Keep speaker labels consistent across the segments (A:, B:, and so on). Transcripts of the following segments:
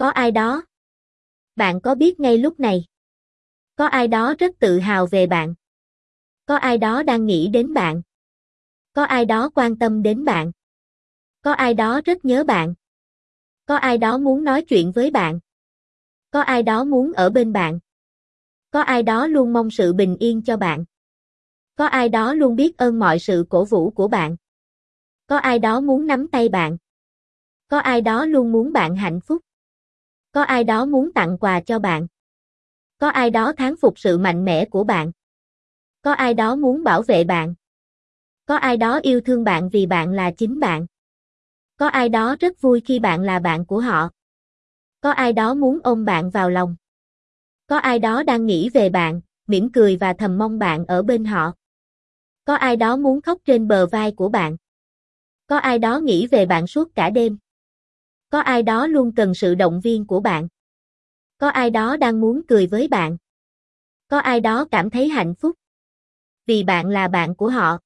A: Có ai đó? Bạn có biết ngay lúc này? Có ai đó rất tự hào về bạn? Có ai đó đang nghĩ đến bạn? Có ai đó quan tâm đến bạn? Có ai đó rất nhớ bạn? Có ai đó muốn nói chuyện với bạn? Có ai đó muốn ở bên bạn? Có ai đó luôn mong sự bình yên cho bạn? Có ai đó luôn biết ơn mọi sự cổ vũ của bạn? Có ai đó muốn nắm tay bạn? Có ai đó luôn muốn bạn hạnh phúc? Có ai đó muốn tặng quà cho bạn? Có ai đó thán phục sự mạnh mẽ của bạn? Có ai đó muốn bảo vệ bạn? Có ai đó yêu thương bạn vì bạn là chính bạn? Có ai đó rất vui khi bạn là bạn của họ? Có ai đó muốn ôm bạn vào lòng? Có ai đó đang nghĩ về bạn, mỉm cười và thầm mong bạn ở bên họ? Có ai đó muốn khóc trên bờ vai của bạn? Có ai đó nghĩ về bạn suốt cả đêm? Có ai đó luôn cần sự động viên của bạn? Có ai đó đang muốn cười với bạn? Có ai đó cảm thấy hạnh phúc? Vì bạn là bạn của họ.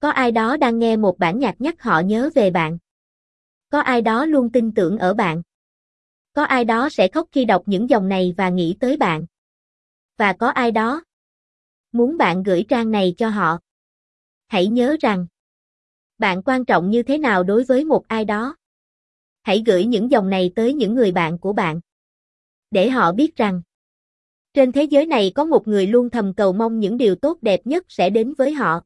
A: Có ai đó đang nghe một bản nhạc nhắc họ nhớ về bạn? Có ai đó luôn tin tưởng ở bạn? Có ai đó sẽ khóc khi đọc những dòng này và nghĩ tới bạn? Và có ai đó muốn bạn gửi trang này cho họ? Hãy nhớ rằng, bạn quan trọng như thế nào đối với một ai đó. Hãy gửi những dòng này tới những người bạn của bạn. Để họ biết rằng, trên thế giới này có một người luôn thầm cầu mong những điều tốt đẹp nhất sẽ đến với họ.